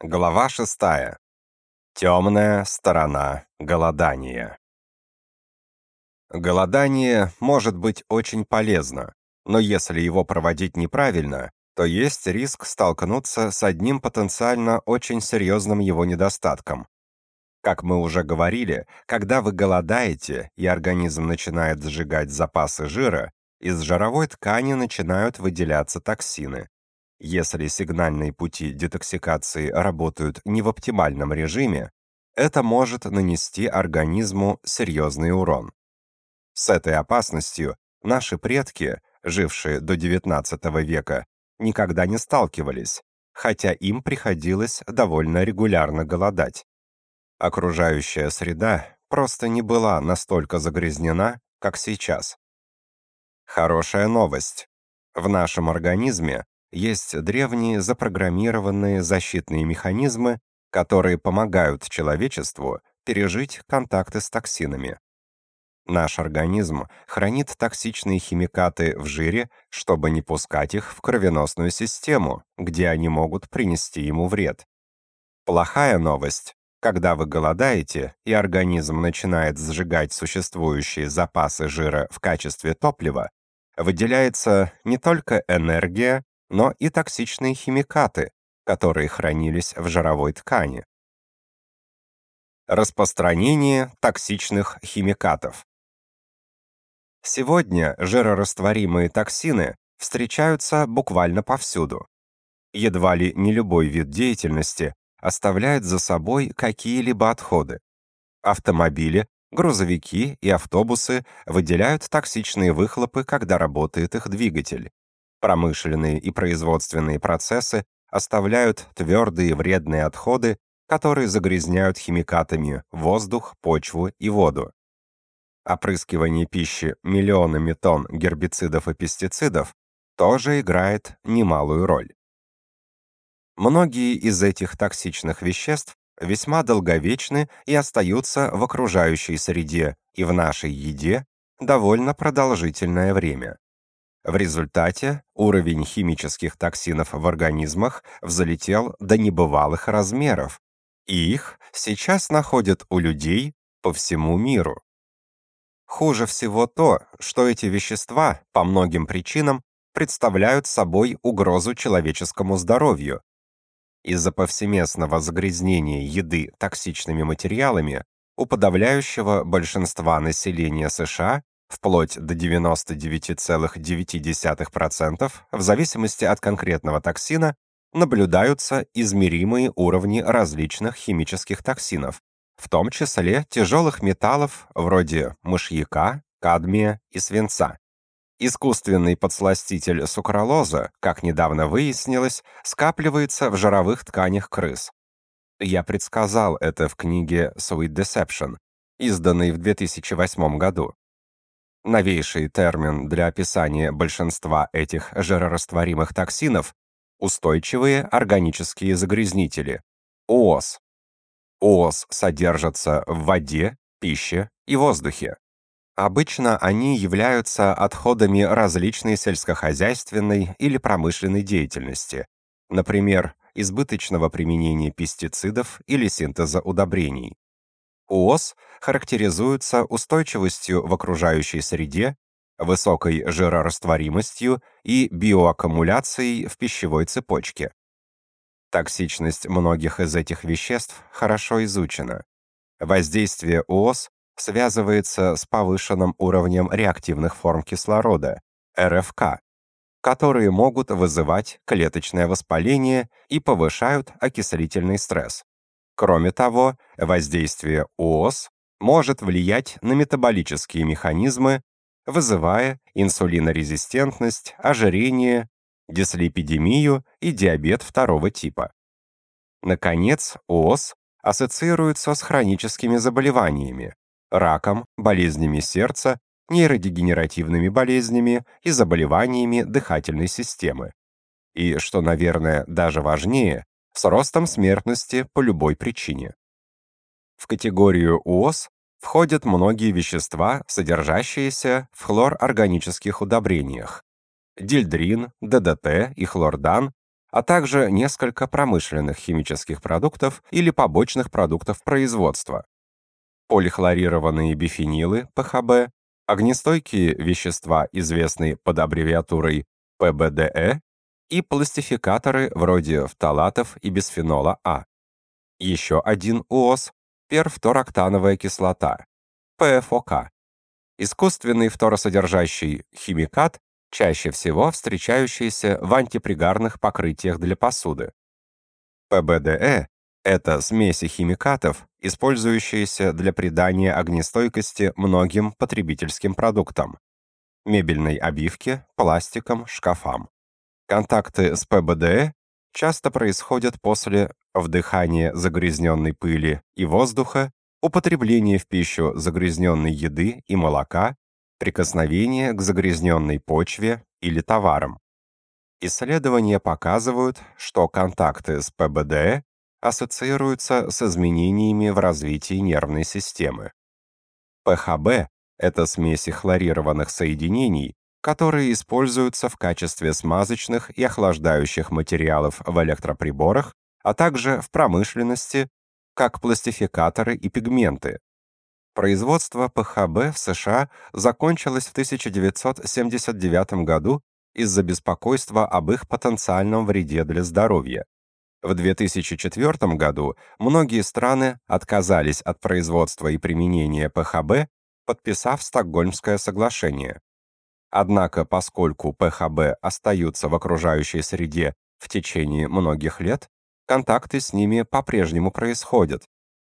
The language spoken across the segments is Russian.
Глава шестая. Темная сторона голодания. Голодание может быть очень полезно, но если его проводить неправильно, то есть риск столкнуться с одним потенциально очень серьезным его недостатком. Как мы уже говорили, когда вы голодаете и организм начинает сжигать запасы жира, из жировой ткани начинают выделяться токсины. Если сигнальные пути детоксикации работают не в оптимальном режиме, это может нанести организму серьезный урон. С этой опасностью наши предки, жившие до XIX века, никогда не сталкивались, хотя им приходилось довольно регулярно голодать. Окружающая среда просто не была настолько загрязнена, как сейчас. Хорошая новость. В нашем организме есть древние запрограммированные защитные механизмы, которые помогают человечеству пережить контакты с токсинами. Наш организм хранит токсичные химикаты в жире, чтобы не пускать их в кровеносную систему, где они могут принести ему вред. Плохая новость. Когда вы голодаете, и организм начинает сжигать существующие запасы жира в качестве топлива, выделяется не только энергия, но и токсичные химикаты, которые хранились в жировой ткани. Распространение токсичных химикатов. Сегодня жирорастворимые токсины встречаются буквально повсюду. Едва ли не любой вид деятельности оставляет за собой какие-либо отходы. Автомобили, грузовики и автобусы выделяют токсичные выхлопы, когда работает их двигатель. Промышленные и производственные процессы оставляют твердые вредные отходы, которые загрязняют химикатами воздух, почву и воду. Опрыскивание пищи миллионами тонн гербицидов и пестицидов тоже играет немалую роль. Многие из этих токсичных веществ весьма долговечны и остаются в окружающей среде и в нашей еде довольно продолжительное время. В результате уровень химических токсинов в организмах взлетел до небывалых размеров, их сейчас находят у людей по всему миру. Хуже всего то, что эти вещества, по многим причинам, представляют собой угрозу человеческому здоровью. Из-за повсеместного загрязнения еды токсичными материалами у подавляющего большинства населения США вплоть до 99,9% в зависимости от конкретного токсина, наблюдаются измеримые уровни различных химических токсинов, в том числе тяжелых металлов вроде мышьяка, кадмия и свинца. Искусственный подсластитель сукралоза, как недавно выяснилось, скапливается в жировых тканях крыс. Я предсказал это в книге Sweet Deception, изданной в 2008 году. Новейший термин для описания большинства этих жирорастворимых токсинов – устойчивые органические загрязнители – ООС. ООС содержатся в воде, пище и воздухе. Обычно они являются отходами различной сельскохозяйственной или промышленной деятельности, например, избыточного применения пестицидов или синтеза удобрений. ООС характеризуются устойчивостью в окружающей среде, высокой жирорастворимостью и биоаккумуляцией в пищевой цепочке. Токсичность многих из этих веществ хорошо изучена. Воздействие ООС связывается с повышенным уровнем реактивных форм кислорода, РФК, которые могут вызывать клеточное воспаление и повышают окислительный стресс. Кроме того, воздействие ООС может влиять на метаболические механизмы, вызывая инсулинорезистентность, ожирение, дислипидемию и диабет второго типа. Наконец, ООС ассоциируется с хроническими заболеваниями, раком, болезнями сердца, нейродегенеративными болезнями и заболеваниями дыхательной системы. И, что, наверное, даже важнее, с ростом смертности по любой причине. В категорию УОС входят многие вещества, содержащиеся в хлорорганических удобрениях – дельдрин, ДДТ и хлордан, а также несколько промышленных химических продуктов или побочных продуктов производства. Полихлорированные бифенилы, ПХБ, огнестойкие вещества, известные под аббревиатурой ПБДЭ и пластификаторы вроде фталатов и бисфенола А. Еще один УОС – перфтороктановая кислота, ПФОК. Искусственный фторосодержащий химикат, чаще всего встречающийся в антипригарных покрытиях для посуды. ПБДЭ – это смеси химикатов, использующиеся для придания огнестойкости многим потребительским продуктам – мебельной обивке, пластикам, шкафам. Контакты с ПБД часто происходят после вдыхания загрязненной пыли и воздуха, употребления в пищу загрязненной еды и молока, прикосновения к загрязненной почве или товарам. Исследования показывают, что контакты с ПБД ассоциируются с изменениями в развитии нервной системы. ПХБ – это смеси хлорированных соединений, которые используются в качестве смазочных и охлаждающих материалов в электроприборах, а также в промышленности, как пластификаторы и пигменты. Производство ПХБ в США закончилось в 1979 году из-за беспокойства об их потенциальном вреде для здоровья. В 2004 году многие страны отказались от производства и применения ПХБ, подписав Стокгольмское соглашение. Однако, поскольку ПХБ остаются в окружающей среде в течение многих лет, контакты с ними по-прежнему происходят,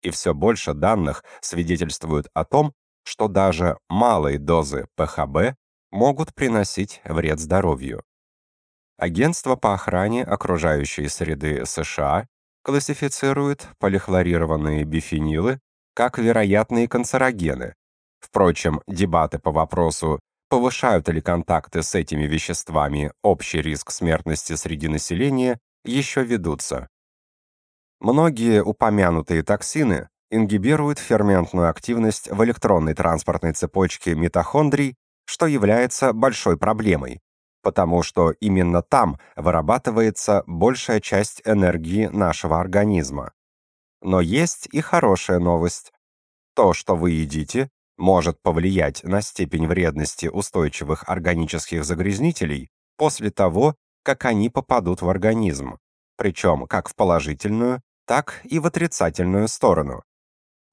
и все больше данных свидетельствуют о том, что даже малые дозы ПХБ могут приносить вред здоровью. Агентство по охране окружающей среды США классифицирует полихлорированные бифенилы как вероятные канцерогены. Впрочем, дебаты по вопросу, повышают ли контакты с этими веществами, общий риск смертности среди населения еще ведутся. Многие упомянутые токсины ингибируют ферментную активность в электронной транспортной цепочке митохондрий, что является большой проблемой, потому что именно там вырабатывается большая часть энергии нашего организма. Но есть и хорошая новость. То, что вы едите, может повлиять на степень вредности устойчивых органических загрязнителей после того, как они попадут в организм, причем как в положительную, так и в отрицательную сторону.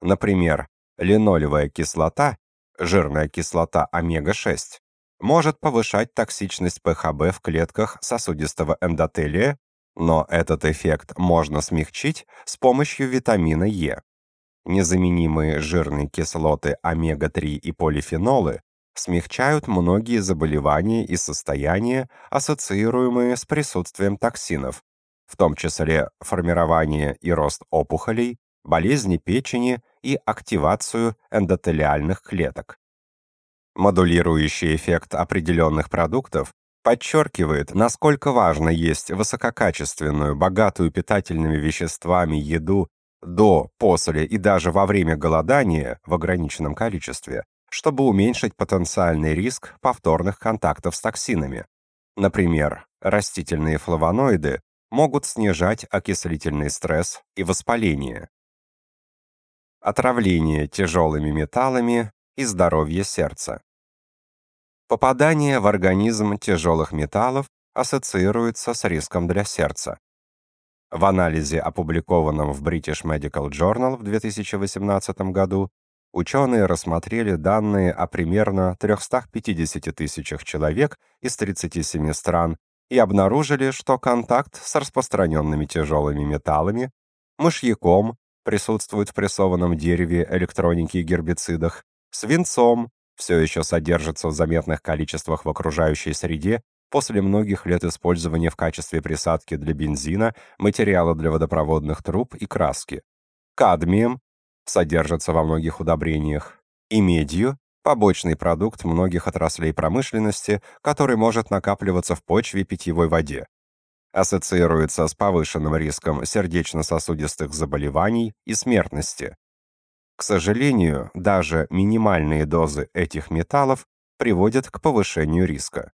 Например, линолевая кислота, жирная кислота омега-6, может повышать токсичность ПХБ в клетках сосудистого эндотелия, но этот эффект можно смягчить с помощью витамина Е. Незаменимые жирные кислоты омега-3 и полифенолы смягчают многие заболевания и состояния, ассоциируемые с присутствием токсинов, в том числе формирование и рост опухолей, болезни печени и активацию эндотелиальных клеток. Модулирующий эффект определенных продуктов подчеркивает, насколько важно есть высококачественную, богатую питательными веществами еду до, после и даже во время голодания в ограниченном количестве, чтобы уменьшить потенциальный риск повторных контактов с токсинами. Например, растительные флавоноиды могут снижать окислительный стресс и воспаление. Отравление тяжелыми металлами и здоровье сердца. Попадание в организм тяжелых металлов ассоциируется с риском для сердца. В анализе, опубликованном в British Medical Journal в 2018 году, ученые рассмотрели данные о примерно 350 тысячах человек из 37 стран и обнаружили, что контакт с распространенными тяжелыми металлами, мышьяком, присутствует в прессованном дереве, электронике и гербицидах, свинцом, все еще содержится в заметных количествах в окружающей среде После многих лет использования в качестве присадки для бензина, материала для водопроводных труб и краски. Кадмием содержится во многих удобрениях и медью, побочный продукт многих отраслей промышленности, который может накапливаться в почве и питьевой воде. Ассоциируется с повышенным риском сердечно-сосудистых заболеваний и смертности. К сожалению, даже минимальные дозы этих металлов приводят к повышению риска.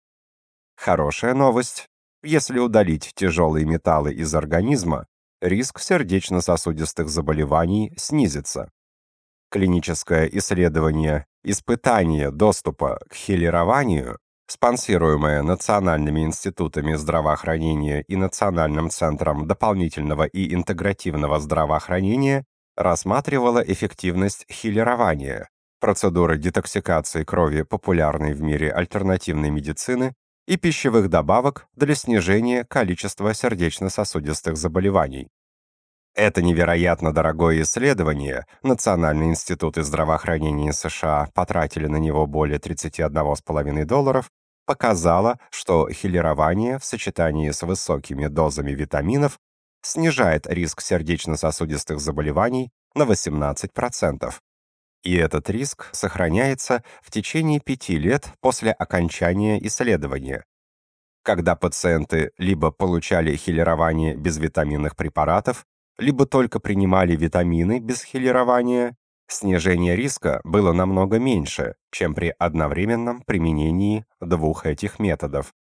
Хорошая новость. Если удалить тяжелые металлы из организма, риск сердечно-сосудистых заболеваний снизится. Клиническое исследование «Испытание доступа к хилированию», спонсируемое Национальными институтами здравоохранения и Национальным центром дополнительного и интегративного здравоохранения, рассматривало эффективность хилирования, процедуры детоксикации крови популярной в мире альтернативной медицины, и пищевых добавок для снижения количества сердечно-сосудистых заболеваний. Это невероятно дорогое исследование, Национальный институт здравоохранения США потратили на него более 31,5 долларов, показало, что хилирование в сочетании с высокими дозами витаминов снижает риск сердечно-сосудистых заболеваний на 18%, и этот риск сохраняется в течение пяти лет после окончания исследования, когда пациенты либо получали хилирование без витаминных препаратов, либо только принимали витамины без хилирования, снижение риска было намного меньше, чем при одновременном применении двух этих методов.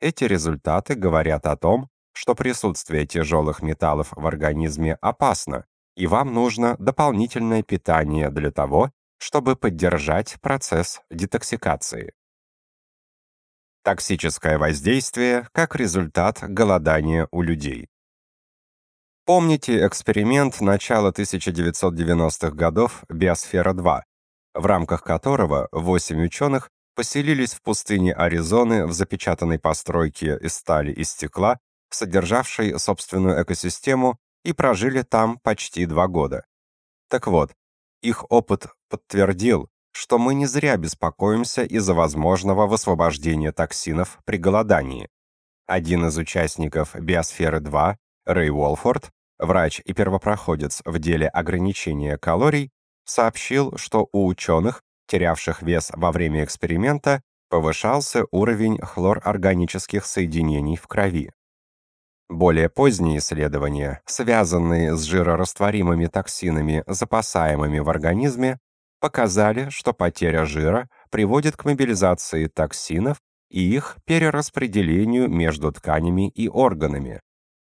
Эти результаты говорят о том, что присутствие тяжелых металлов в организме опасно, и вам нужно дополнительное питание для того, чтобы поддержать процесс детоксикации. Токсическое воздействие как результат голодания у людей. Помните эксперимент начала 1990-х годов «Биосфера-2», в рамках которого 8 ученых поселились в пустыне Аризоны в запечатанной постройке из стали и стекла, содержавшей собственную экосистему и прожили там почти два года. Так вот, их опыт подтвердил, что мы не зря беспокоимся из-за возможного высвобождения токсинов при голодании. Один из участников «Биосферы-2», Рэй Уолфорд, врач и первопроходец в деле ограничения калорий, сообщил, что у ученых, терявших вес во время эксперимента, повышался уровень хлорорганических соединений в крови. Более поздние исследования, связанные с жирорастворимыми токсинами, запасаемыми в организме, показали, что потеря жира приводит к мобилизации токсинов и их перераспределению между тканями и органами.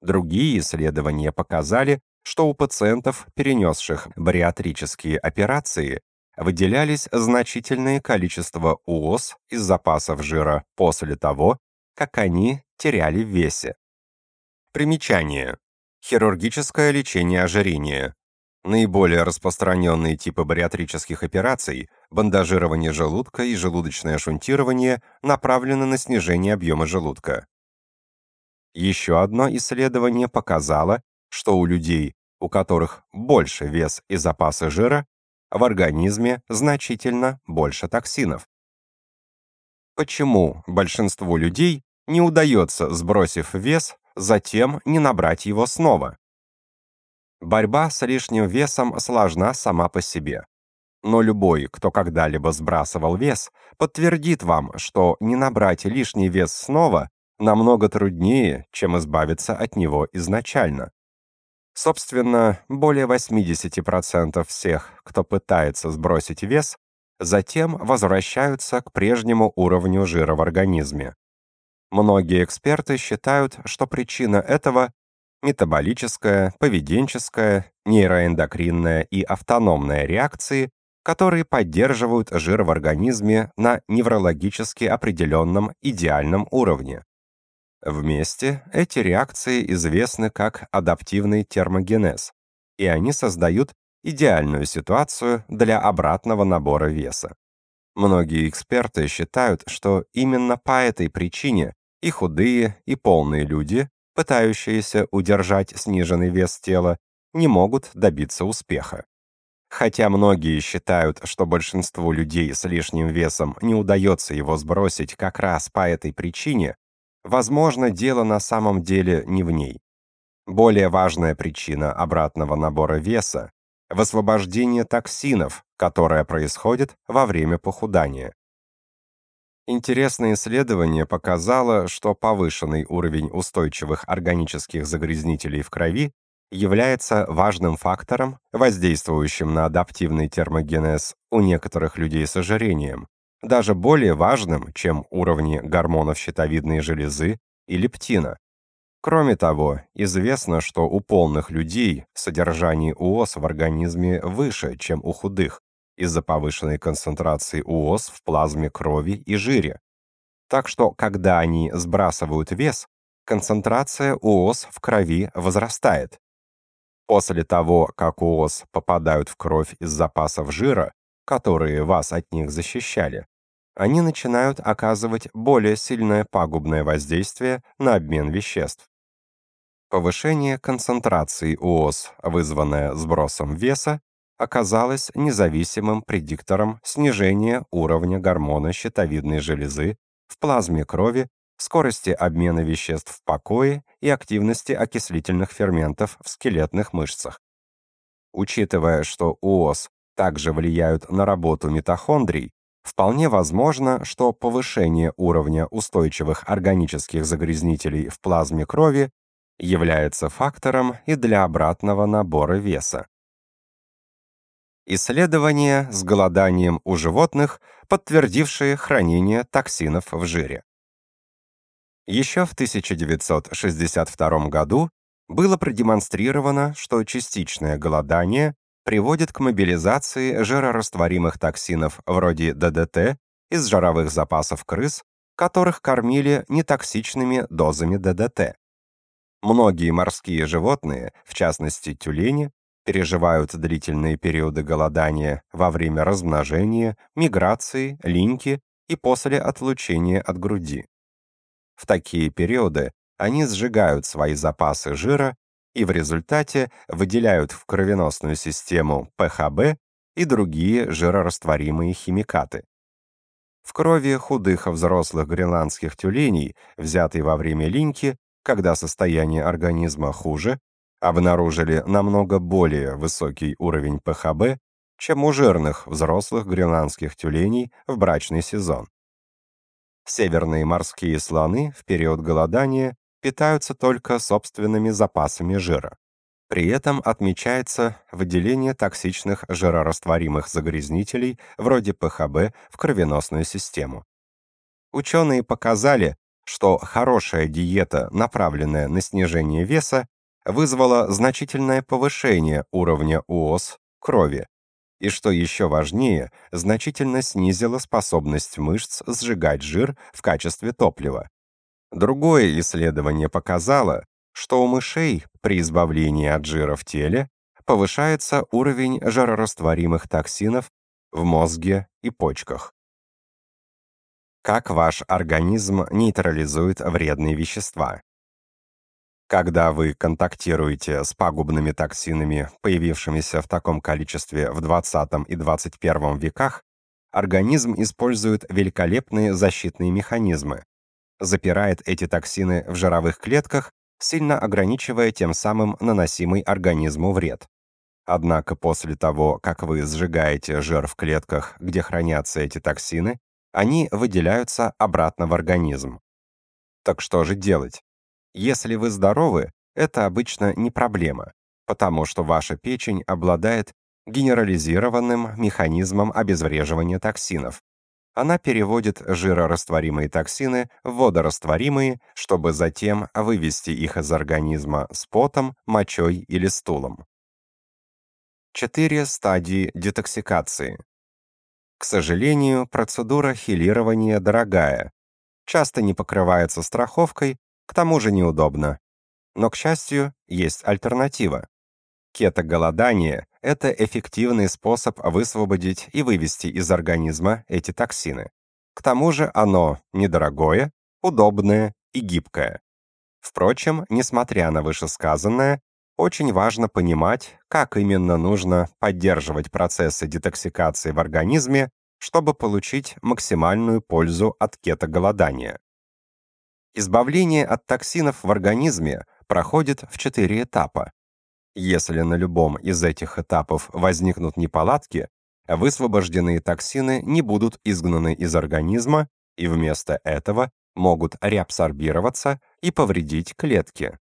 Другие исследования показали, что у пациентов, перенесших бариатрические операции, выделялись значительное количество УОС из запасов жира после того, как они теряли в весе. Примечание. Хирургическое лечение ожирения. Наиболее распространенные типы бариатрических операций – бандажирование желудка и желудочное шунтирование – направлены на снижение объема желудка. Еще одно исследование показало, что у людей, у которых больше вес и запасы жира, в организме значительно больше токсинов. Почему большинству людей не удается, сбросив вес, затем не набрать его снова. Борьба с лишним весом сложна сама по себе. Но любой, кто когда-либо сбрасывал вес, подтвердит вам, что не набрать лишний вес снова намного труднее, чем избавиться от него изначально. Собственно, более 80% всех, кто пытается сбросить вес, затем возвращаются к прежнему уровню жира в организме. Многие эксперты считают, что причина этого – метаболическая, поведенческая, нейроэндокринная и автономная реакции, которые поддерживают жир в организме на неврологически определенном идеальном уровне. Вместе эти реакции известны как адаптивный термогенез, и они создают идеальную ситуацию для обратного набора веса. Многие эксперты считают, что именно по этой причине и худые, и полные люди, пытающиеся удержать сниженный вес тела, не могут добиться успеха. Хотя многие считают, что большинству людей с лишним весом не удается его сбросить как раз по этой причине, возможно, дело на самом деле не в ней. Более важная причина обратного набора веса – в освобождении токсинов, которое происходит во время похудания. Интересное исследование показало, что повышенный уровень устойчивых органических загрязнителей в крови является важным фактором, воздействующим на адаптивный термогенез у некоторых людей с ожирением, даже более важным, чем уровни гормонов щитовидной железы и лептина. Кроме того, известно, что у полных людей содержание УОС в организме выше, чем у худых, из-за повышенной концентрации УОС в плазме крови и жире. Так что, когда они сбрасывают вес, концентрация УОС в крови возрастает. После того, как УОС попадают в кровь из запасов жира, которые вас от них защищали, они начинают оказывать более сильное пагубное воздействие на обмен веществ. Повышение концентрации ООС, вызванное сбросом веса, оказалось независимым предиктором снижения уровня гормона щитовидной железы в плазме крови, скорости обмена веществ в покое и активности окислительных ферментов в скелетных мышцах. Учитывая, что УОС также влияют на работу митохондрий, вполне возможно, что повышение уровня устойчивых органических загрязнителей в плазме крови является фактором и для обратного набора веса исследования с голоданием у животных, подтвердившие хранение токсинов в жире. Еще в 1962 году было продемонстрировано, что частичное голодание приводит к мобилизации жирорастворимых токсинов вроде ДДТ из жировых запасов крыс, которых кормили нетоксичными дозами ДДТ. Многие морские животные, в частности тюлени, переживают длительные периоды голодания во время размножения, миграции, линьки и после отлучения от груди. В такие периоды они сжигают свои запасы жира и в результате выделяют в кровеносную систему ПХБ и другие жирорастворимые химикаты. В крови худых взрослых гренландских тюленей, взятой во время линьки, когда состояние организма хуже, обнаружили намного более высокий уровень ПХБ, чем у жирных взрослых гренландских тюленей в брачный сезон. Северные морские слоны в период голодания питаются только собственными запасами жира. При этом отмечается выделение токсичных жирорастворимых загрязнителей вроде ПХБ в кровеносную систему. Ученые показали, что хорошая диета, направленная на снижение веса, вызвало значительное повышение уровня ООС крови, и, что еще важнее, значительно снизило способность мышц сжигать жир в качестве топлива. Другое исследование показало, что у мышей при избавлении от жира в теле повышается уровень жарорастворимых токсинов в мозге и почках. Как ваш организм нейтрализует вредные вещества? Когда вы контактируете с пагубными токсинами, появившимися в таком количестве в 20 и 21 веках, организм использует великолепные защитные механизмы, запирает эти токсины в жировых клетках, сильно ограничивая тем самым наносимый организму вред. Однако после того, как вы сжигаете жир в клетках, где хранятся эти токсины, они выделяются обратно в организм. Так что же делать? Если вы здоровы, это обычно не проблема, потому что ваша печень обладает генерализированным механизмом обезвреживания токсинов. Она переводит жирорастворимые токсины в водорастворимые, чтобы затем вывести их из организма с потом, мочой или стулом. Четыре стадии детоксикации. К сожалению, процедура хилирования дорогая, часто не покрывается страховкой к тому же неудобно. Но, к счастью, есть альтернатива. Кетоголодание – это эффективный способ высвободить и вывести из организма эти токсины. К тому же оно недорогое, удобное и гибкое. Впрочем, несмотря на вышесказанное, очень важно понимать, как именно нужно поддерживать процессы детоксикации в организме, чтобы получить максимальную пользу от кетоголодания. Избавление от токсинов в организме проходит в четыре этапа. Если на любом из этих этапов возникнут неполадки, высвобожденные токсины не будут изгнаны из организма и вместо этого могут реабсорбироваться и повредить клетки.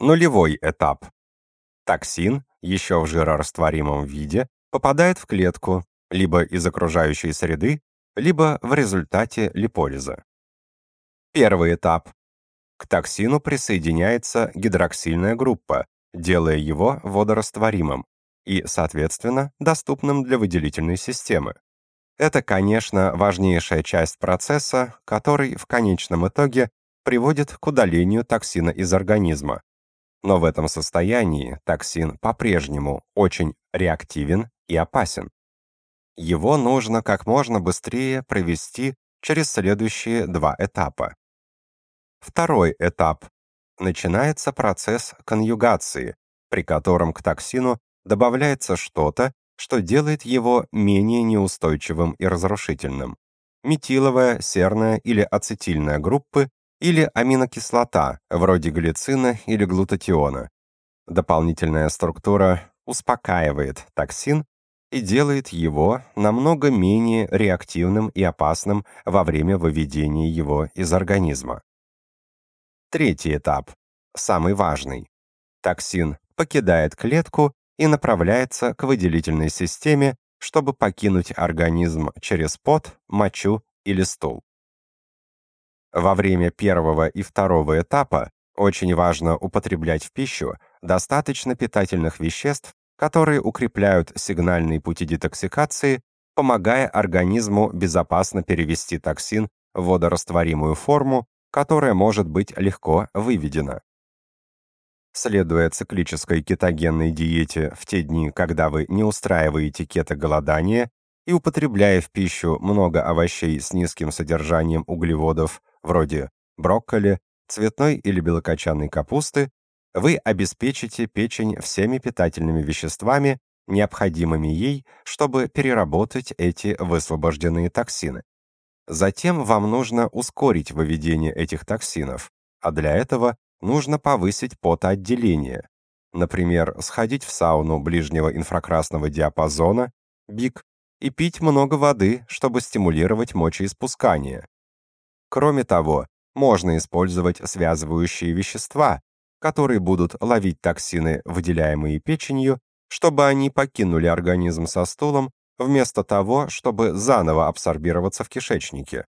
Нулевой этап. Токсин, еще в жирорастворимом виде, попадает в клетку либо из окружающей среды, либо в результате липолиза. Первый этап. К токсину присоединяется гидроксильная группа, делая его водорастворимым и, соответственно, доступным для выделительной системы. Это, конечно, важнейшая часть процесса, который в конечном итоге приводит к удалению токсина из организма. Но в этом состоянии токсин по-прежнему очень реактивен и опасен. Его нужно как можно быстрее провести через следующие два этапа. Второй этап. Начинается процесс конъюгации, при котором к токсину добавляется что-то, что делает его менее неустойчивым и разрушительным. Метиловая, серная или ацетильная группы или аминокислота, вроде глицина или глутатиона. Дополнительная структура успокаивает токсин и делает его намного менее реактивным и опасным во время выведения его из организма. Третий этап, самый важный. Токсин покидает клетку и направляется к выделительной системе, чтобы покинуть организм через пот, мочу или стул. Во время первого и второго этапа очень важно употреблять в пищу достаточно питательных веществ, которые укрепляют сигнальные пути детоксикации, помогая организму безопасно перевести токсин в водорастворимую форму которое может быть легко выведено. Следуя циклической кетогенной диете в те дни, когда вы не устраиваете кетоголодание и употребляя в пищу много овощей с низким содержанием углеводов, вроде брокколи, цветной или белокочанной капусты, вы обеспечите печень всеми питательными веществами, необходимыми ей, чтобы переработать эти высвобожденные токсины. Затем вам нужно ускорить выведение этих токсинов, а для этого нужно повысить потоотделение. Например, сходить в сауну ближнего инфракрасного диапазона, БИК, и пить много воды, чтобы стимулировать мочеиспускание. Кроме того, можно использовать связывающие вещества, которые будут ловить токсины, выделяемые печенью, чтобы они покинули организм со стулом вместо того, чтобы заново абсорбироваться в кишечнике.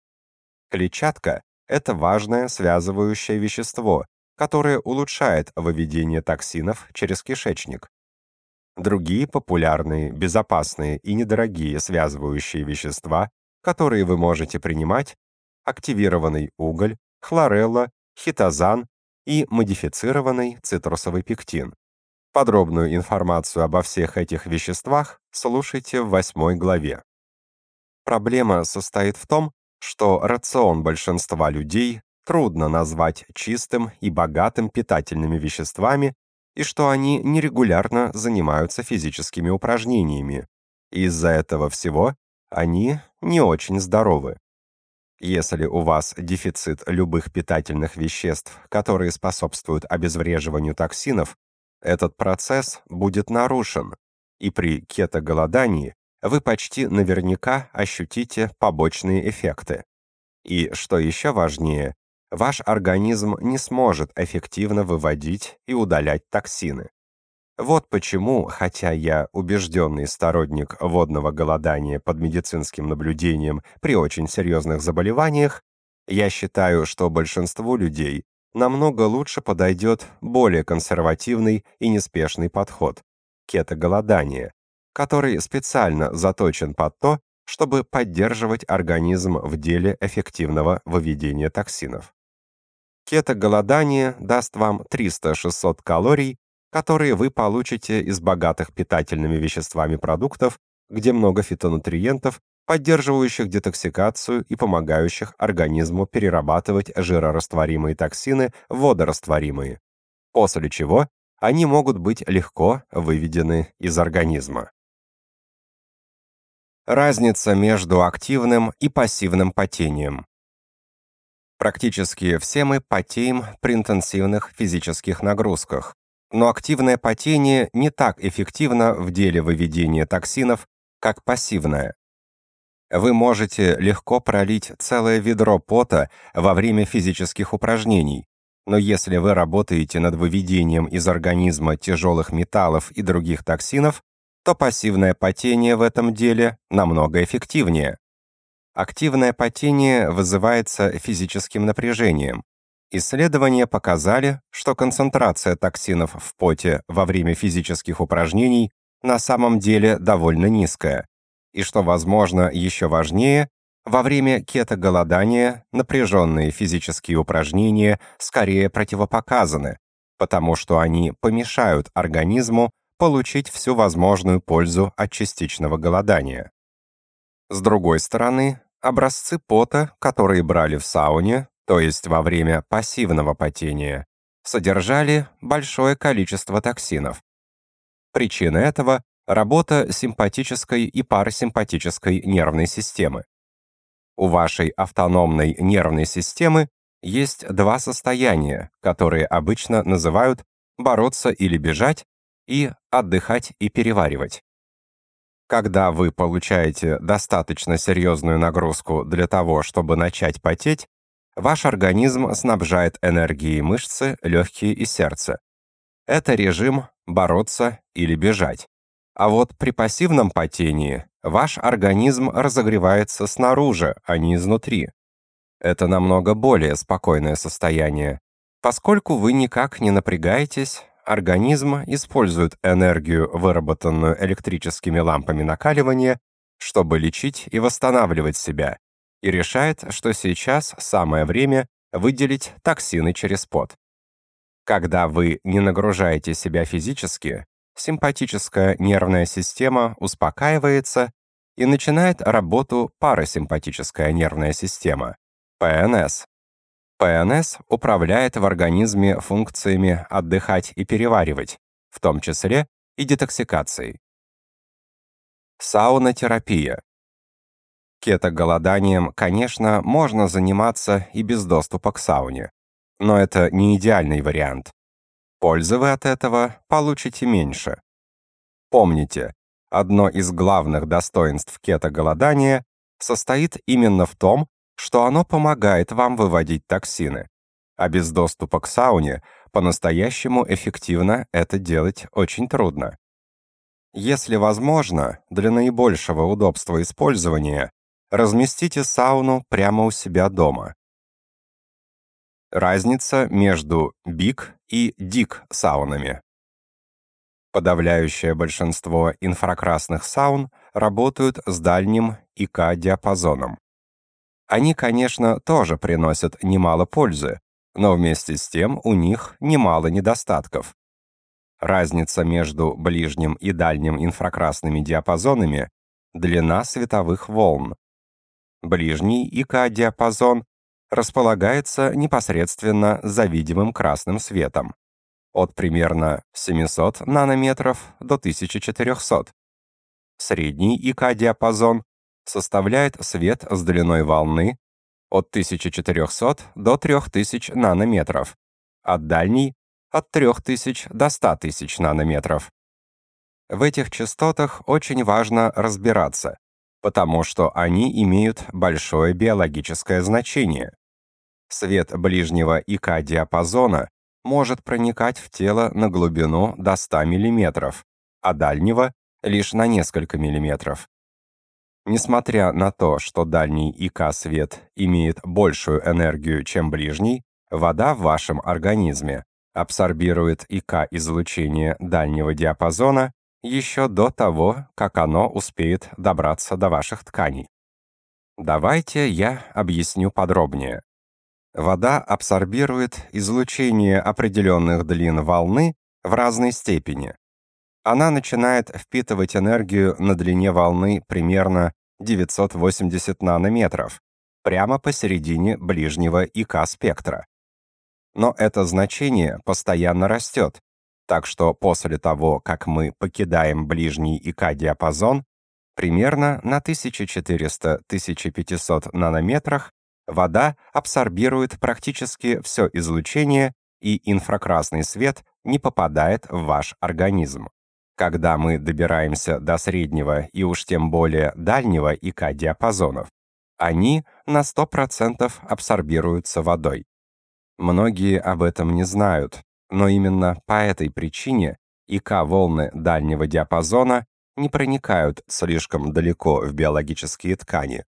Клетчатка – это важное связывающее вещество, которое улучшает выведение токсинов через кишечник. Другие популярные, безопасные и недорогие связывающие вещества, которые вы можете принимать – активированный уголь, хлорелла, хитозан и модифицированный цитрусовый пектин. Подробную информацию обо всех этих веществах слушайте в 8 главе. Проблема состоит в том, что рацион большинства людей трудно назвать чистым и богатым питательными веществами, и что они нерегулярно занимаются физическими упражнениями. Из-за этого всего они не очень здоровы. Если у вас дефицит любых питательных веществ, которые способствуют обезвреживанию токсинов, этот процесс будет нарушен, и при кетоголодании вы почти наверняка ощутите побочные эффекты. И, что еще важнее, ваш организм не сможет эффективно выводить и удалять токсины. Вот почему, хотя я убежденный сторонник водного голодания под медицинским наблюдением при очень серьезных заболеваниях, я считаю, что большинству людей намного лучше подойдет более консервативный и неспешный подход – кетоголодание, который специально заточен под то, чтобы поддерживать организм в деле эффективного выведения токсинов. Кетоголодание даст вам 300-600 калорий, которые вы получите из богатых питательными веществами продуктов, где много фитонутриентов поддерживающих детоксикацию и помогающих организму перерабатывать жирорастворимые токсины в водорастворимые, после чего они могут быть легко выведены из организма. Разница между активным и пассивным потением. Практически все мы потеем при интенсивных физических нагрузках, но активное потение не так эффективно в деле выведения токсинов, как пассивное. Вы можете легко пролить целое ведро пота во время физических упражнений, но если вы работаете над выведением из организма тяжелых металлов и других токсинов, то пассивное потение в этом деле намного эффективнее. Активное потение вызывается физическим напряжением. Исследования показали, что концентрация токсинов в поте во время физических упражнений на самом деле довольно низкая, и что, возможно, еще важнее, во время кетоголодания напряженные физические упражнения скорее противопоказаны, потому что они помешают организму получить всю возможную пользу от частичного голодания. С другой стороны, образцы пота, которые брали в сауне, то есть во время пассивного потения, содержали большое количество токсинов. Причина этого Работа симпатической и парасимпатической нервной системы. У вашей автономной нервной системы есть два состояния, которые обычно называют «бороться или бежать» и «отдыхать и переваривать». Когда вы получаете достаточно серьезную нагрузку для того, чтобы начать потеть, ваш организм снабжает энергией мышцы, легкие и сердце. Это режим «бороться или бежать». А вот при пассивном потении ваш организм разогревается снаружи, а не изнутри. Это намного более спокойное состояние. Поскольку вы никак не напрягаетесь, организм использует энергию, выработанную электрическими лампами накаливания, чтобы лечить и восстанавливать себя, и решает, что сейчас самое время выделить токсины через пот. Когда вы не нагружаете себя физически, симпатическая нервная система успокаивается и начинает работу парасимпатическая нервная система, ПНС. ПНС управляет в организме функциями отдыхать и переваривать, в том числе и детоксикацией. Саунотерапия. Кетоголоданием, конечно, можно заниматься и без доступа к сауне. Но это не идеальный вариант, Пользы вы от этого получите меньше. Помните, одно из главных достоинств кето-голодания состоит именно в том, что оно помогает вам выводить токсины. А без доступа к сауне по-настоящему эффективно это делать очень трудно. Если возможно, для наибольшего удобства использования разместите сауну прямо у себя дома. Разница между биг и дик саунами. Подавляющее большинство инфракрасных саун работают с дальним ИК-диапазоном. Они, конечно, тоже приносят немало пользы, но вместе с тем у них немало недостатков. Разница между ближним и дальним инфракрасными диапазонами — длина световых волн. Ближний ИК-диапазон располагается непосредственно за видимым красным светом от примерно 700 нанометров до 1400. Средний ИК-диапазон составляет свет с длиной волны от 1400 до 3000 нанометров, а дальний — от 3000 до 100 тысяч нанометров. В этих частотах очень важно разбираться, потому что они имеют большое биологическое значение. Свет ближнего ИК диапазона может проникать в тело на глубину до 100 мм, а дальнего — лишь на несколько миллиметров. Несмотря на то, что дальний ИК-свет имеет большую энергию, чем ближний, вода в вашем организме абсорбирует ИК-излучение дальнего диапазона еще до того, как оно успеет добраться до ваших тканей. Давайте я объясню подробнее. Вода абсорбирует излучение определенных длин волны в разной степени. Она начинает впитывать энергию на длине волны примерно 980 нанометров, прямо посередине ближнего ИК спектра. Но это значение постоянно растет, так что после того, как мы покидаем ближний ИК-диапазон, примерно на 1400-1500 нанометрах Вода абсорбирует практически все излучение, и инфракрасный свет не попадает в ваш организм. Когда мы добираемся до среднего и уж тем более дальнего ИК-диапазонов, они на 100% абсорбируются водой. Многие об этом не знают, но именно по этой причине ИК-волны дальнего диапазона не проникают слишком далеко в биологические ткани,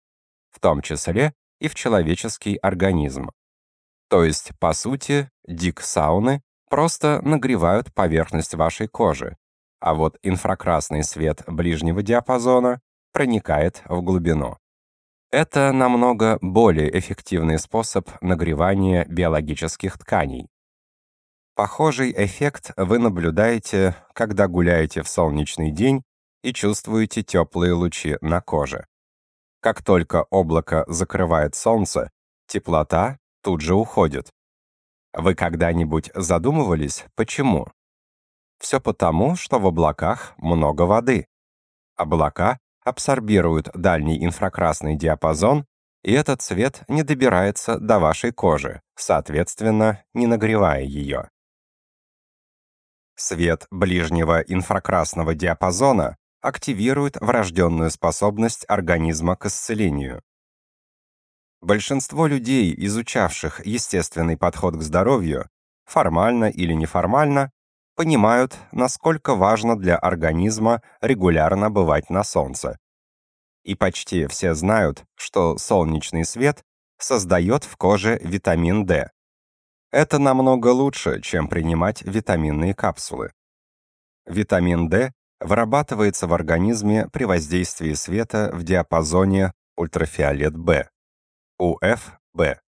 в том числе и в человеческий организм. То есть, по сути, дик-сауны просто нагревают поверхность вашей кожи, а вот инфракрасный свет ближнего диапазона проникает в глубину. Это намного более эффективный способ нагревания биологических тканей. Похожий эффект вы наблюдаете, когда гуляете в солнечный день и чувствуете теплые лучи на коже. Как только облако закрывает солнце, теплота тут же уходит. Вы когда-нибудь задумывались, почему? Все потому, что в облаках много воды. Облака абсорбируют дальний инфракрасный диапазон, и этот свет не добирается до вашей кожи, соответственно, не нагревая ее. Свет ближнего инфракрасного диапазона активирует врожденную способность организма к исцелению. Большинство людей, изучавших естественный подход к здоровью, формально или неформально, понимают, насколько важно для организма регулярно бывать на солнце. И почти все знают, что солнечный свет создает в коже витамин D. Это намного лучше, чем принимать витаминные капсулы. Витамин D вырабатывается в организме при воздействии света в диапазоне ультрафиолет Б, УФБ.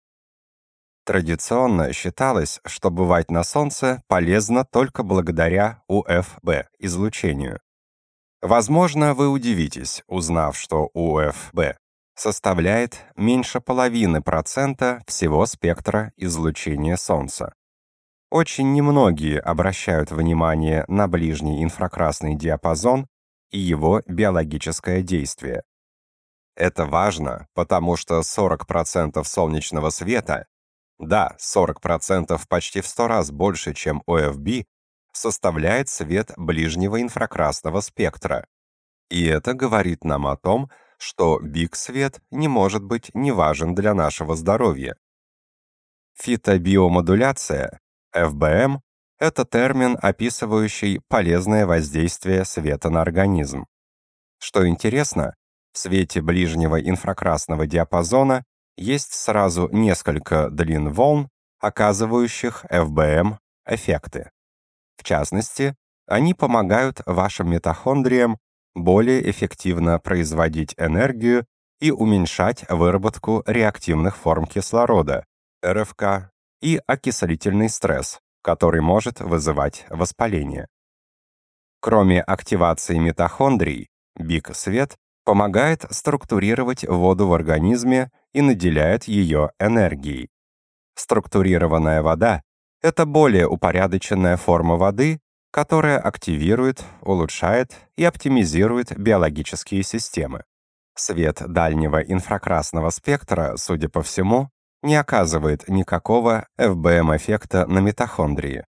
Традиционно считалось, что бывать на Солнце полезно только благодаря УФБ излучению. Возможно, вы удивитесь, узнав, что УФБ составляет меньше половины процента всего спектра излучения Солнца. Очень немногие обращают внимание на ближний инфракрасный диапазон и его биологическое действие. Это важно, потому что 40% солнечного света, да, 40% почти в 100 раз больше, чем ОФБ, составляет свет ближнего инфракрасного спектра. И это говорит нам о том, что биг-свет не может быть не важен для нашего здоровья. Фитобиомодуляция ФБМ – это термин, описывающий полезное воздействие света на организм. Что интересно, в свете ближнего инфракрасного диапазона есть сразу несколько длин волн, оказывающих ФБМ эффекты. В частности, они помогают вашим митохондриям более эффективно производить энергию и уменьшать выработку реактивных форм кислорода, РФК, и окислительный стресс, который может вызывать воспаление. Кроме активации митохондрий, бик-свет помогает структурировать воду в организме и наделяет ее энергией. Структурированная вода — это более упорядоченная форма воды, которая активирует, улучшает и оптимизирует биологические системы. Свет дальнего инфракрасного спектра, судя по всему, не оказывает никакого ФБМ-эффекта на митохондрии.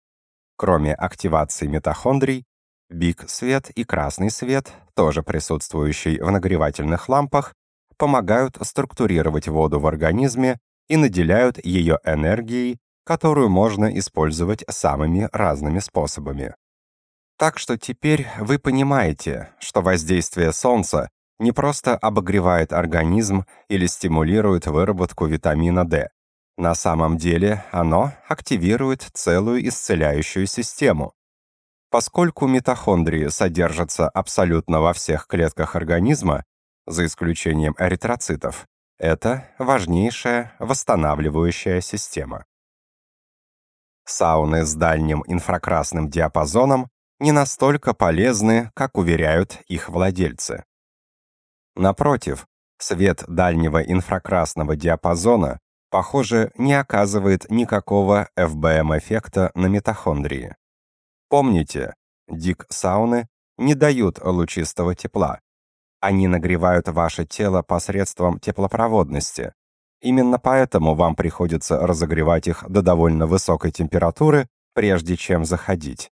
Кроме активации митохондрий, бик-свет и красный свет, тоже присутствующий в нагревательных лампах, помогают структурировать воду в организме и наделяют ее энергией, которую можно использовать самыми разными способами. Так что теперь вы понимаете, что воздействие Солнца не просто обогревает организм или стимулирует выработку витамина D. На самом деле оно активирует целую исцеляющую систему. Поскольку митохондрии содержатся абсолютно во всех клетках организма, за исключением эритроцитов, это важнейшая восстанавливающая система. Сауны с дальним инфракрасным диапазоном не настолько полезны, как уверяют их владельцы. Напротив, свет дальнего инфракрасного диапазона, похоже, не оказывает никакого FBM-эффекта на митохондрии. Помните, дик-сауны не дают лучистого тепла. Они нагревают ваше тело посредством теплопроводности. Именно поэтому вам приходится разогревать их до довольно высокой температуры, прежде чем заходить.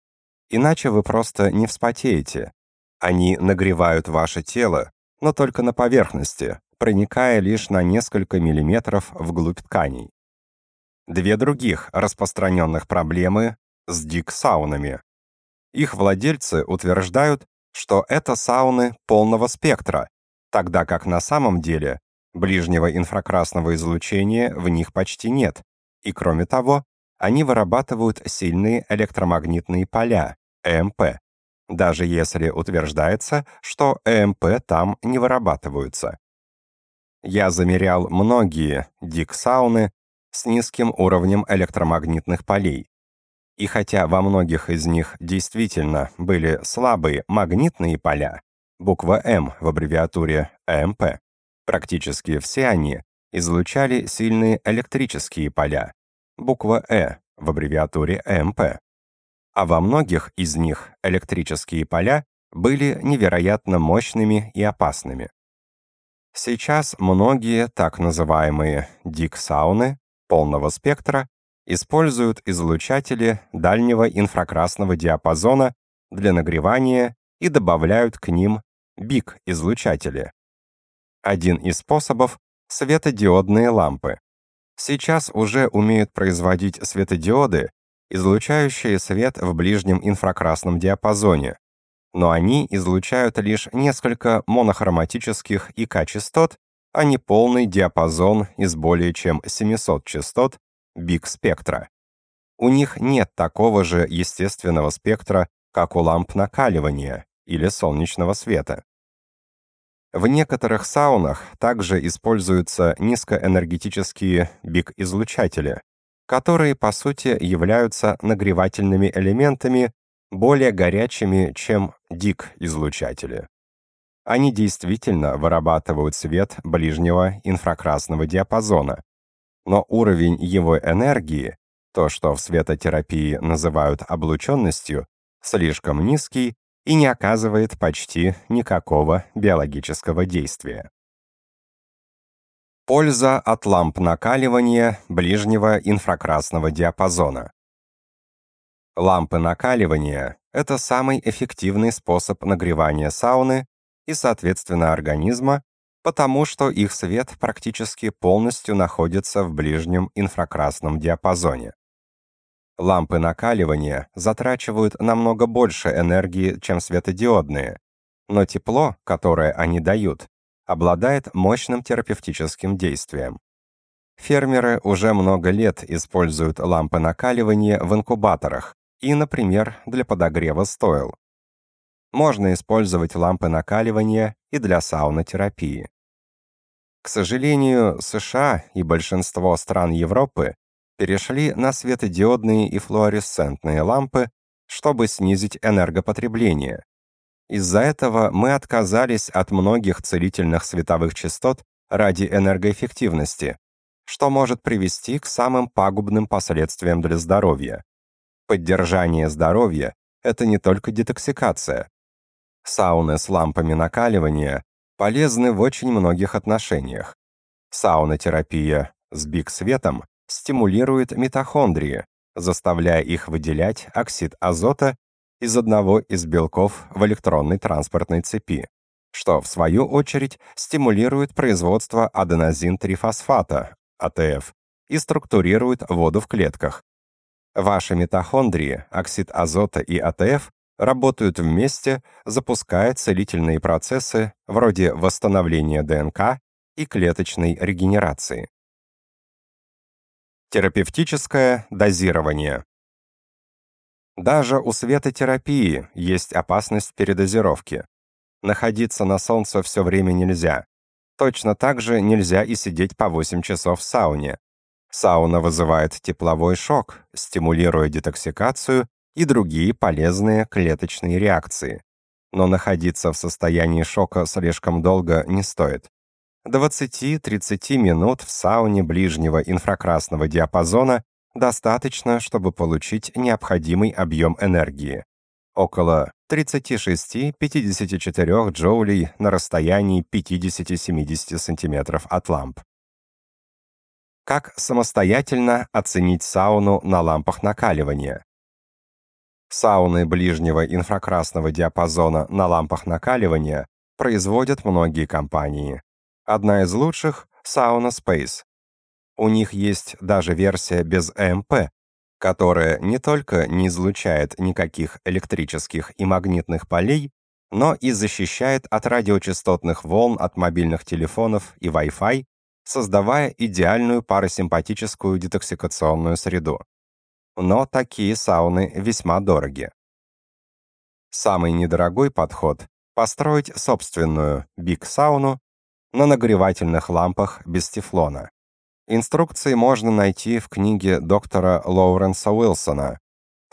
Иначе вы просто не вспотеете. Они нагревают ваше тело, но только на поверхности, проникая лишь на несколько миллиметров вглубь тканей. Две других распространенных проблемы с дик-саунами. Их владельцы утверждают, что это сауны полного спектра, тогда как на самом деле ближнего инфракрасного излучения в них почти нет, и кроме того, они вырабатывают сильные электромагнитные поля, ЭМП, даже если утверждается, что ЭМП там не вырабатываются. Я замерял многие диксауны с низким уровнем электромагнитных полей. И хотя во многих из них действительно были слабые магнитные поля, буква М в аббревиатуре ЭМП, практически все они излучали сильные электрические поля, буква Э в аббревиатуре ЭМП, а во многих из них электрические поля были невероятно мощными и опасными. Сейчас многие так называемые дик-сауны полного спектра используют излучатели дальнего инфракрасного диапазона для нагревания и добавляют к ним бик-излучатели. Один из способов — светодиодные лампы. Сейчас уже умеют производить светодиоды, излучающие свет в ближнем инфракрасном диапазоне, но они излучают лишь несколько монохроматических ИК частот, а не полный диапазон из более чем 700 частот биг-спектра. У них нет такого же естественного спектра, как у ламп накаливания или солнечного света. В некоторых саунах также используются низкоэнергетические биг-излучатели, которые, по сути, являются нагревательными элементами, более горячими, чем дик-излучатели. Они действительно вырабатывают свет ближнего инфракрасного диапазона, но уровень его энергии, то, что в светотерапии называют облученностью, слишком низкий и не оказывает почти никакого биологического действия. Польза от ламп накаливания ближнего инфракрасного диапазона. Лампы накаливания – это самый эффективный способ нагревания сауны и, соответственно, организма, потому что их свет практически полностью находится в ближнем инфракрасном диапазоне. Лампы накаливания затрачивают намного больше энергии, чем светодиодные, но тепло, которое они дают, обладает мощным терапевтическим действием. Фермеры уже много лет используют лампы накаливания в инкубаторах и, например, для подогрева стоил. Можно использовать лампы накаливания и для саунотерапии. К сожалению, США и большинство стран Европы перешли на светодиодные и флуоресцентные лампы, чтобы снизить энергопотребление, из-за этого мы отказались от многих целительных световых частот ради энергоэффективности, что может привести к самым пагубным последствиям для здоровья. Поддержание здоровья – это не только детоксикация. Сауны с лампами накаливания полезны в очень многих отношениях. Саунотерапия с БИК-светом стимулирует митохондрии, заставляя их выделять оксид азота из одного из белков в электронной транспортной цепи, что, в свою очередь, стимулирует производство аденозин-трифосфата, АТФ, и структурирует воду в клетках. Ваши митохондрии, оксид азота и АТФ работают вместе, запуская целительные процессы вроде восстановления ДНК и клеточной регенерации. Терапевтическое дозирование. Даже у светотерапии есть опасность передозировки. Находиться на солнце все время нельзя. Точно так же нельзя и сидеть по 8 часов в сауне. Сауна вызывает тепловой шок, стимулируя детоксикацию и другие полезные клеточные реакции. Но находиться в состоянии шока слишком долго не стоит. 20-30 минут в сауне ближнего инфракрасного диапазона достаточно, чтобы получить необходимый объем энергии – около 36-54 джоулей на расстоянии 50-70 см от ламп. Как самостоятельно оценить сауну на лампах накаливания? Сауны ближнего инфракрасного диапазона на лампах накаливания производят многие компании. Одна из лучших — Sauna Space, у них есть даже версия без МП, которая не только не излучает никаких электрических и магнитных полей, но и защищает от радиочастотных волн от мобильных телефонов и Wi-Fi, создавая идеальную парасимпатическую детоксикационную среду. Но такие сауны весьма дороги. Самый недорогой подход — построить собственную биг-сауну на нагревательных лампах без тефлона. Инструкции можно найти в книге доктора Лоуренса Уилсона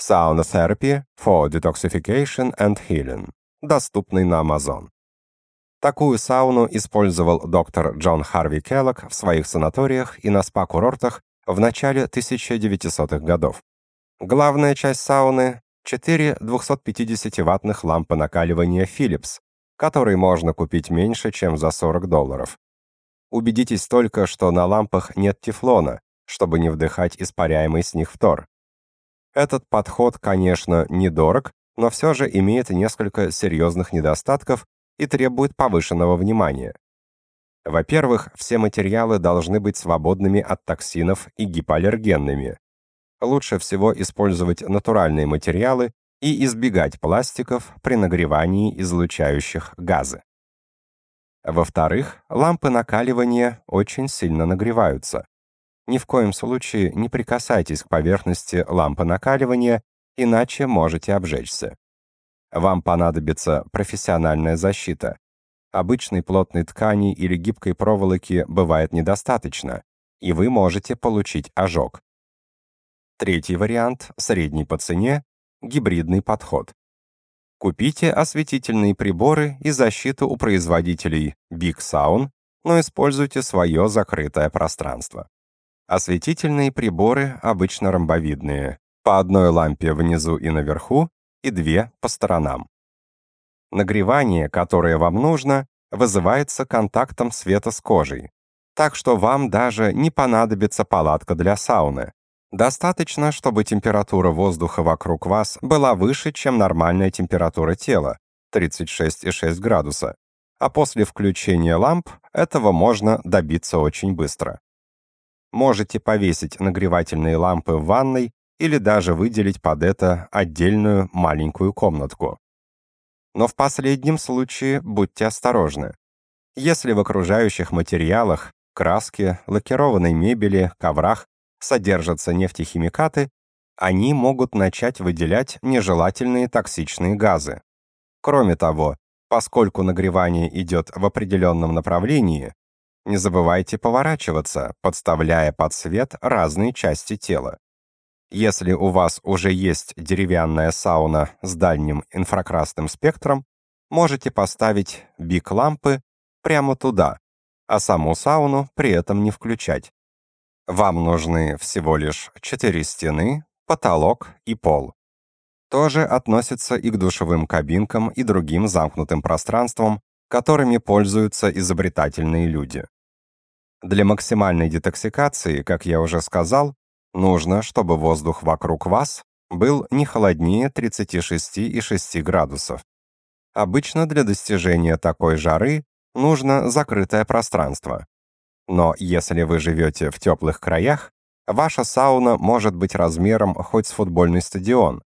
«Sauna Therapy for Detoxification and Healing», доступной на Amazon. Такую сауну использовал доктор Джон Харви Келлок в своих санаториях и на спа-курортах в начале 1900-х годов. Главная часть сауны — 4 250-ваттных лампы накаливания Philips, которые можно купить меньше, чем за 40 долларов. Убедитесь только, что на лампах нет тефлона, чтобы не вдыхать испаряемый с них фтор. Этот подход, конечно, недорог, но все же имеет несколько серьезных недостатков и требует повышенного внимания. Во-первых, все материалы должны быть свободными от токсинов и гипоаллергенными. Лучше всего использовать натуральные материалы и избегать пластиков при нагревании излучающих газы. Во-вторых, лампы накаливания очень сильно нагреваются. Ни в коем случае не прикасайтесь к поверхности лампы накаливания, иначе можете обжечься. Вам понадобится профессиональная защита. Обычной плотной ткани или гибкой проволоки бывает недостаточно, и вы можете получить ожог. Третий вариант, средний по цене, гибридный подход. Купите осветительные приборы и защиту у производителей Big Sound, но используйте свое закрытое пространство. Осветительные приборы обычно ромбовидные, по одной лампе внизу и наверху, и две по сторонам. Нагревание, которое вам нужно, вызывается контактом света с кожей, так что вам даже не понадобится палатка для сауны. Достаточно, чтобы температура воздуха вокруг вас была выше, чем нормальная температура тела — 36,6 градуса. А после включения ламп этого можно добиться очень быстро. Можете повесить нагревательные лампы в ванной или даже выделить под это отдельную маленькую комнатку. Но в последнем случае будьте осторожны. Если в окружающих материалах, краске, лакированной мебели, коврах содержатся нефтехимикаты, они могут начать выделять нежелательные токсичные газы. Кроме того, поскольку нагревание идет в определенном направлении, не забывайте поворачиваться, подставляя под свет разные части тела. Если у вас уже есть деревянная сауна с дальним инфракрасным спектром, можете поставить бик-лампы прямо туда, а саму сауну при этом не включать. Вам нужны всего лишь четыре стены, потолок и пол. Тоже относится и к душевым кабинкам и другим замкнутым пространствам, которыми пользуются изобретательные люди. Для максимальной детоксикации, как я уже сказал, нужно, чтобы воздух вокруг вас был не холоднее 36,6 градусов. Обычно для достижения такой жары нужно закрытое пространство, но если вы живете в теплых краях, ваша сауна может быть размером хоть с футбольный стадион.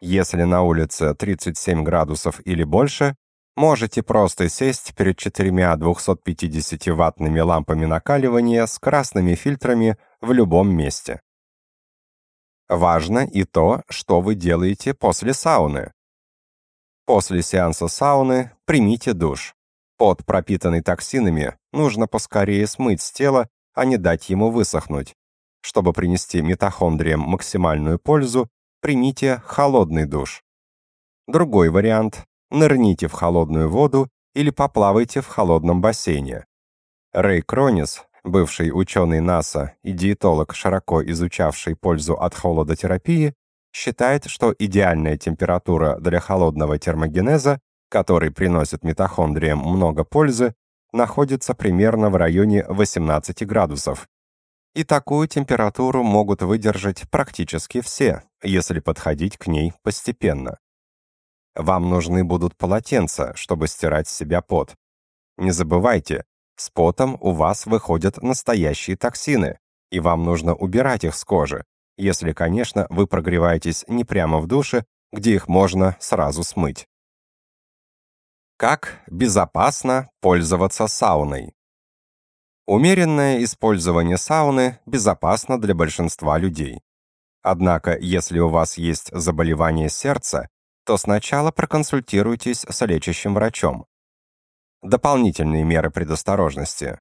Если на улице 37 градусов или больше, можете просто сесть перед четырьмя 250-ваттными лампами накаливания с красными фильтрами в любом месте. Важно и то, что вы делаете после сауны. После сеанса сауны примите душ. Пот, пропитанный токсинами, нужно поскорее смыть с тела, а не дать ему высохнуть. Чтобы принести митохондриям максимальную пользу, примите холодный душ. Другой вариант – нырните в холодную воду или поплавайте в холодном бассейне. Рэй Кронис, бывший ученый НАСА и диетолог, широко изучавший пользу от холодотерапии, считает, что идеальная температура для холодного термогенеза который приносит митохондриям много пользы, находится примерно в районе 18 градусов. И такую температуру могут выдержать практически все, если подходить к ней постепенно. Вам нужны будут полотенца, чтобы стирать с себя пот. Не забывайте, с потом у вас выходят настоящие токсины, и вам нужно убирать их с кожи, если, конечно, вы прогреваетесь не прямо в душе, где их можно сразу смыть. Как безопасно пользоваться сауной? Умеренное использование сауны безопасно для большинства людей. Однако, если у вас есть заболевание сердца, то сначала проконсультируйтесь с лечащим врачом. Дополнительные меры предосторожности.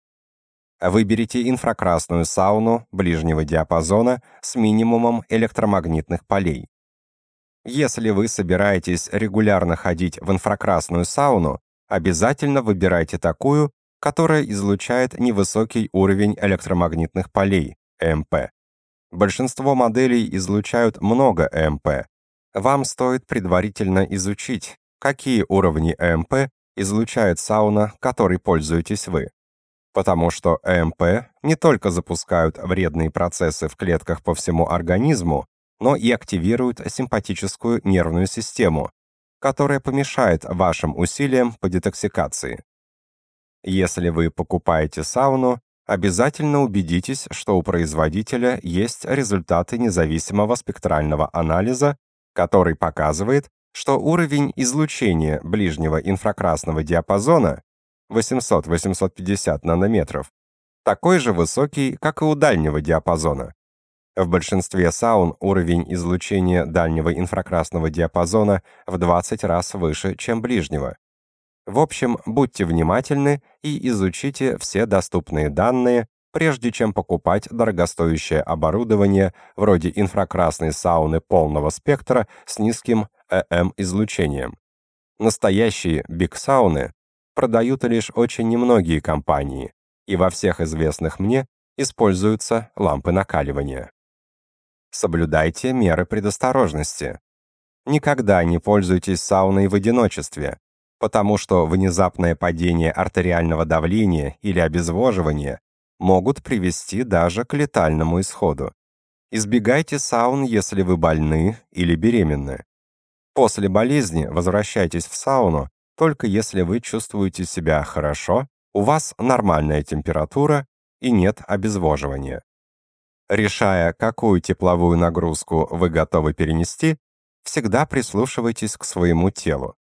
Выберите инфракрасную сауну ближнего диапазона с минимумом электромагнитных полей. Если вы собираетесь регулярно ходить в инфракрасную сауну, обязательно выбирайте такую, которая излучает невысокий уровень электромагнитных полей, ЭМП. Большинство моделей излучают много ЭМП. Вам стоит предварительно изучить, какие уровни МП излучает сауна, которой пользуетесь вы. Потому что МП не только запускают вредные процессы в клетках по всему организму, но и активируют симпатическую нервную систему, которая помешает вашим усилиям по детоксикации. Если вы покупаете сауну, обязательно убедитесь, что у производителя есть результаты независимого спектрального анализа, который показывает, что уровень излучения ближнего инфракрасного диапазона 800-850 нанометров такой же высокий, как и у дальнего диапазона в большинстве саун уровень излучения дальнего инфракрасного диапазона в 20 раз выше, чем ближнего. В общем, будьте внимательны и изучите все доступные данные, прежде чем покупать дорогостоящее оборудование вроде инфракрасной сауны полного спектра с низким ЭМ-излучением. Настоящие биг-сауны продают лишь очень немногие компании, и во всех известных мне используются лампы накаливания соблюдайте меры предосторожности. Никогда не пользуйтесь сауной в одиночестве, потому что внезапное падение артериального давления или обезвоживание могут привести даже к летальному исходу. Избегайте саун, если вы больны или беременны. После болезни возвращайтесь в сауну, только если вы чувствуете себя хорошо, у вас нормальная температура и нет обезвоживания. Решая, какую тепловую нагрузку вы готовы перенести, всегда прислушивайтесь к своему телу.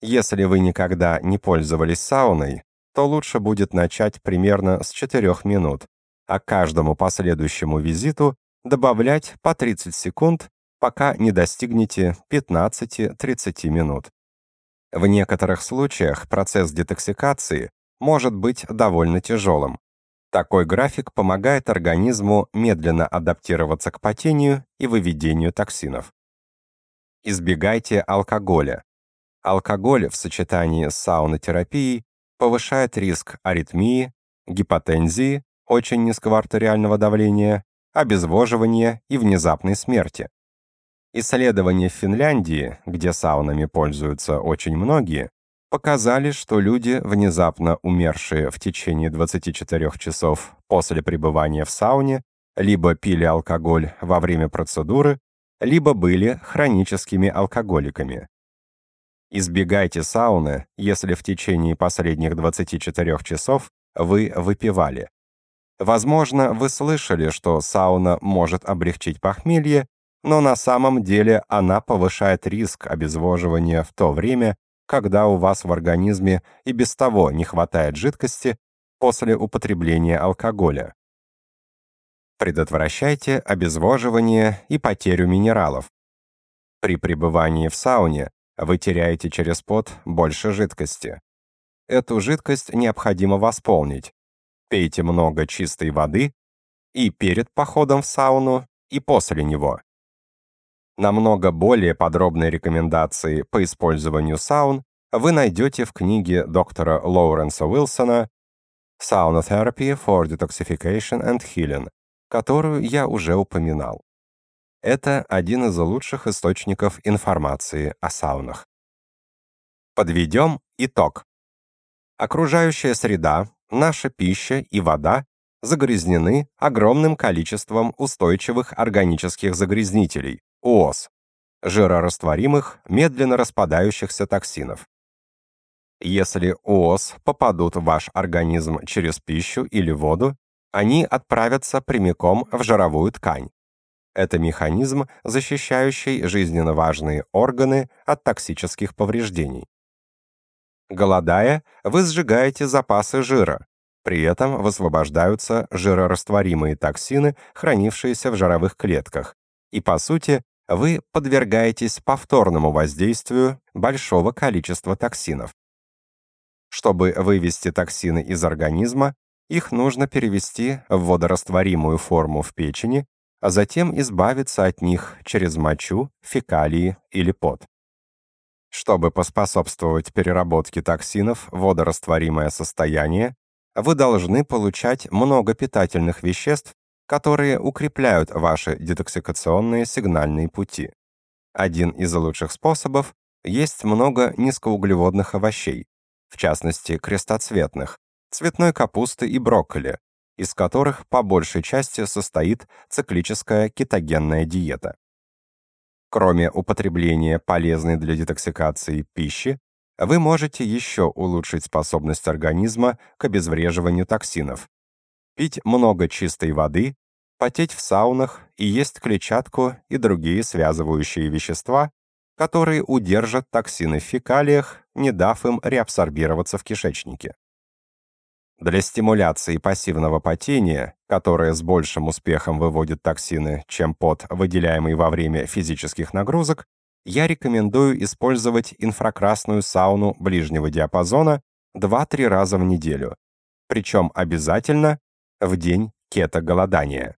Если вы никогда не пользовались сауной, то лучше будет начать примерно с 4 минут, а каждому последующему визиту добавлять по 30 секунд, пока не достигнете 15-30 минут. В некоторых случаях процесс детоксикации может быть довольно тяжелым, такой график помогает организму медленно адаптироваться к потению и выведению токсинов. Избегайте алкоголя. Алкоголь в сочетании с саунотерапией повышает риск аритмии, гипотензии, очень низкого артериального давления, обезвоживания и внезапной смерти. Исследования в Финляндии, где саунами пользуются очень многие, показали, что люди, внезапно умершие в течение 24 часов после пребывания в сауне, либо пили алкоголь во время процедуры, либо были хроническими алкоголиками. Избегайте сауны, если в течение последних 24 часов вы выпивали. Возможно, вы слышали, что сауна может облегчить похмелье, но на самом деле она повышает риск обезвоживания в то время, когда у вас в организме и без того не хватает жидкости после употребления алкоголя. Предотвращайте обезвоживание и потерю минералов. При пребывании в сауне вы теряете через пот больше жидкости. Эту жидкость необходимо восполнить. Пейте много чистой воды и перед походом в сауну, и после него. Намного более подробные рекомендации по использованию саун вы найдете в книге доктора Лоуренса Уилсона «Sauna Therapy for Detoxification and Healing», которую я уже упоминал. Это один из лучших источников информации о саунах. Подведем итог. Окружающая среда, наша пища и вода загрязнены огромным количеством устойчивых органических загрязнителей, ООС – жирорастворимых, медленно распадающихся токсинов. Если ООС попадут в ваш организм через пищу или воду, они отправятся прямиком в жировую ткань. Это механизм, защищающий жизненно важные органы от токсических повреждений. Голодая, вы сжигаете запасы жира. При этом высвобождаются жирорастворимые токсины, хранившиеся в жировых клетках, и, по сути, вы подвергаетесь повторному воздействию большого количества токсинов. Чтобы вывести токсины из организма, их нужно перевести в водорастворимую форму в печени, а затем избавиться от них через мочу, фекалии или пот. Чтобы поспособствовать переработке токсинов в водорастворимое состояние, вы должны получать много питательных веществ которые укрепляют ваши детоксикационные сигнальные пути. Один из лучших способов – есть много низкоуглеводных овощей, в частности крестоцветных, цветной капусты и брокколи, из которых по большей части состоит циклическая кетогенная диета. Кроме употребления полезной для детоксикации пищи, вы можете еще улучшить способность организма к обезвреживанию токсинов, пить много чистой воды, потеть в саунах и есть клетчатку и другие связывающие вещества, которые удержат токсины в фекалиях, не дав им реабсорбироваться в кишечнике. Для стимуляции пассивного потения, которое с большим успехом выводит токсины, чем пот, выделяемый во время физических нагрузок, я рекомендую использовать инфракрасную сауну ближнего диапазона 2-3 раза в неделю, причем обязательно в день кето-голодания.